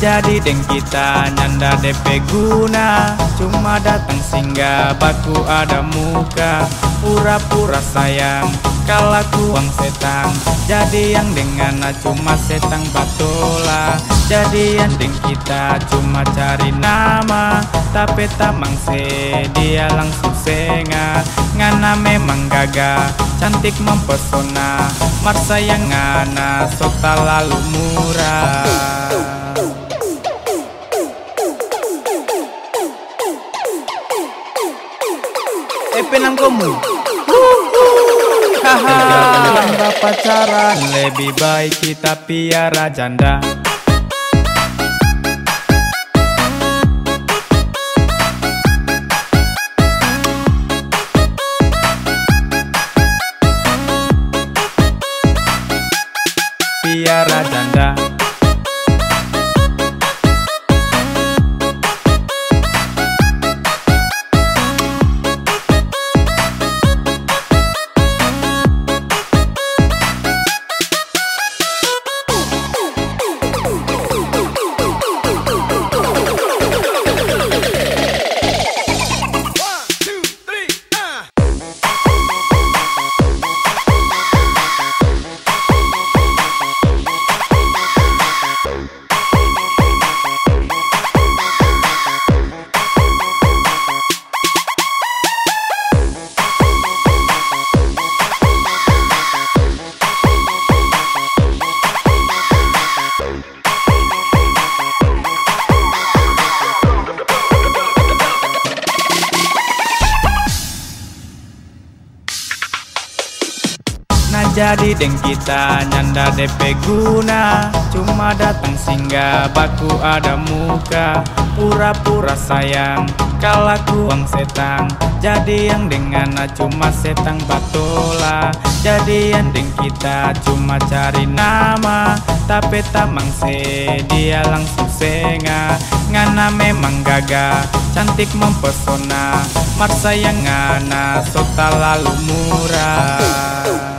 Jadi deng kita nyanda DP guna. Cuma datang singgah baku ada muka. Pura-pura sayang Kala kuang setang. Jadi yang dengan cuma setang batola. Jadi yang deng kita cuma cari nama. Tapi tamang se dia langsung senga. Ngana memang gagah Cantik mempesona. Marsa yang ngana Sota lalu murah Eh penang kamu Haha. Pacaran Lebih baik kita piara janda Nah jadi deng kita nyanda DP guna. Cuma datang singgah baku ada muka. Pura-pura sayang Kala kuang setang Jadi yang dengan cuma setang batola. Jadi yang deng kita cuma cari nama. Tapi tamang se dia langsung senga. Ngana memang gagah Cantik mempesona. Marsa yang ngana Sota lalu murah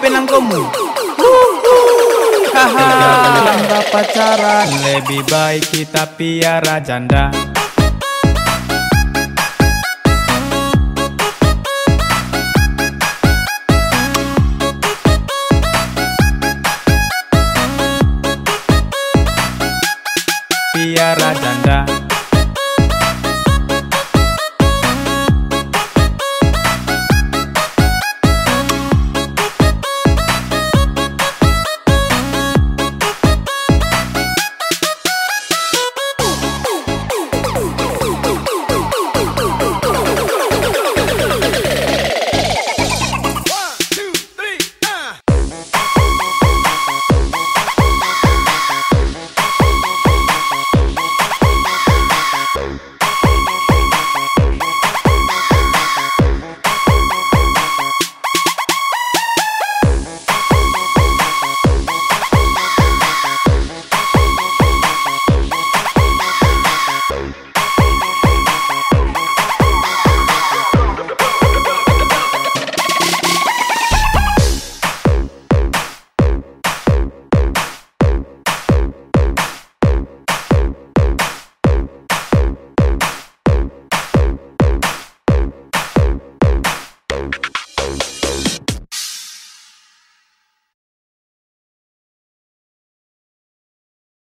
Penang kamu Haha. Lamba pacaran Lebih baik kita piara janda